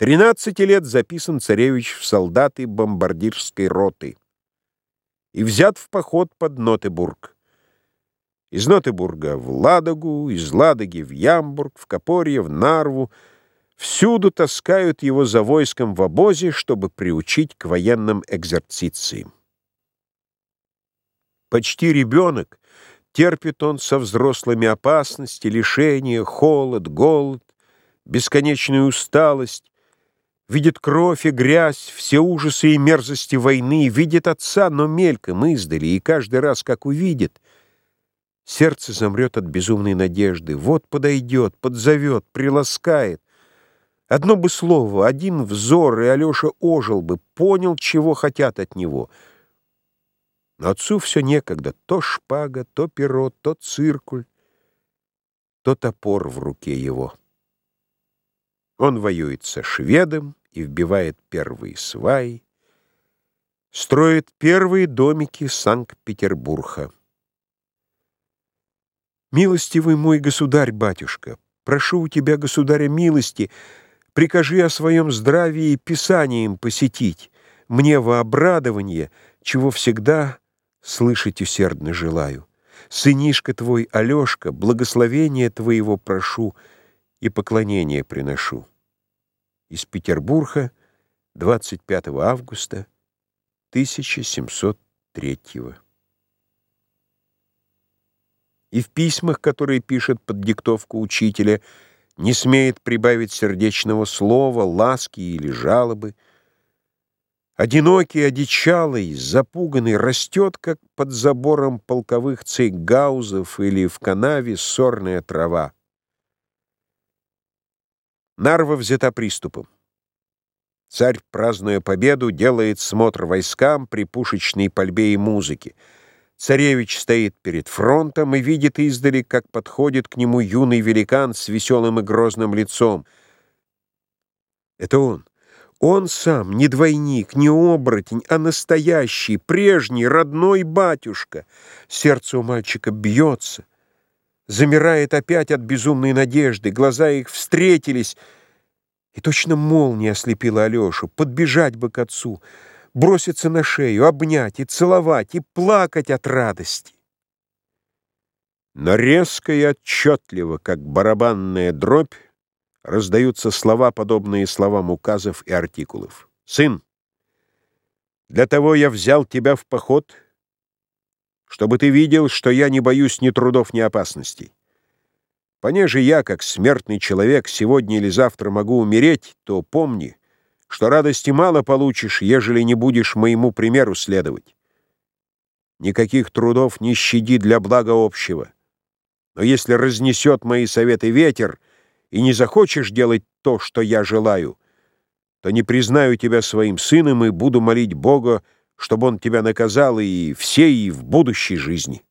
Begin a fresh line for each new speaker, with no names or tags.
13 лет записан царевич в солдаты бомбардирской роты и взят в поход под Нотебург. Из Нотебурга в Ладогу, из Ладоги в Ямбург, в Копорье, в Нарву. Всюду таскают его за войском в обозе, чтобы приучить к военным экзерцициям. Почти ребенок, терпит он со взрослыми опасности, лишения, холод, голод, бесконечную усталость, видит кровь и грязь, все ужасы и мерзости войны, видит отца, но мельком, издали, и каждый раз, как увидит — Сердце замрет от безумной надежды. Вот подойдет, подзовет, приласкает. Одно бы слово, один взор, и Алеша ожил бы, понял, чего хотят от него. Но отцу все некогда. То шпага, то перо, то циркуль, то топор в руке его. Он воюет со шведом и вбивает первые сваи, строит первые домики Санкт-Петербурга. «Милостивый мой государь-батюшка, прошу у тебя, государя, милости, прикажи о своем здравии писанием посетить, мне во обрадование, чего всегда слышать усердно желаю. Сынишка твой, Алешка, благословения твоего прошу и поклонение приношу». Из Петербурга, 25 августа 1703 года и в письмах, которые пишет под диктовку учителя, не смеет прибавить сердечного слова, ласки или жалобы. Одинокий, одичалый, запуганный, растет, как под забором полковых цейгаузов или в канаве сорная трава. Нарва взята приступом. Царь, празднуя победу, делает смотр войскам при пушечной пальбе и музыке. Царевич стоит перед фронтом и видит издали, как подходит к нему юный великан с веселым и грозным лицом. Это он. Он сам, не двойник, не оборотень, а настоящий, прежний, родной батюшка. Сердце у мальчика бьется, замирает опять от безумной надежды, глаза их встретились, и точно молния ослепила Алешу, подбежать бы к отцу — броситься на шею, обнять и целовать, и плакать от радости. Но резко и отчетливо, как барабанная дробь, раздаются слова, подобные словам указов и артикулов. «Сын, для того я взял тебя в поход, чтобы ты видел, что я не боюсь ни трудов, ни опасностей. Понеже я, как смертный человек, сегодня или завтра могу умереть, то помни, что радости мало получишь, ежели не будешь моему примеру следовать. Никаких трудов не щади для блага общего. Но если разнесет мои советы ветер, и не захочешь делать то, что я желаю, то не признаю тебя своим сыном и буду молить Бога, чтобы он тебя наказал и всей, и в будущей жизни.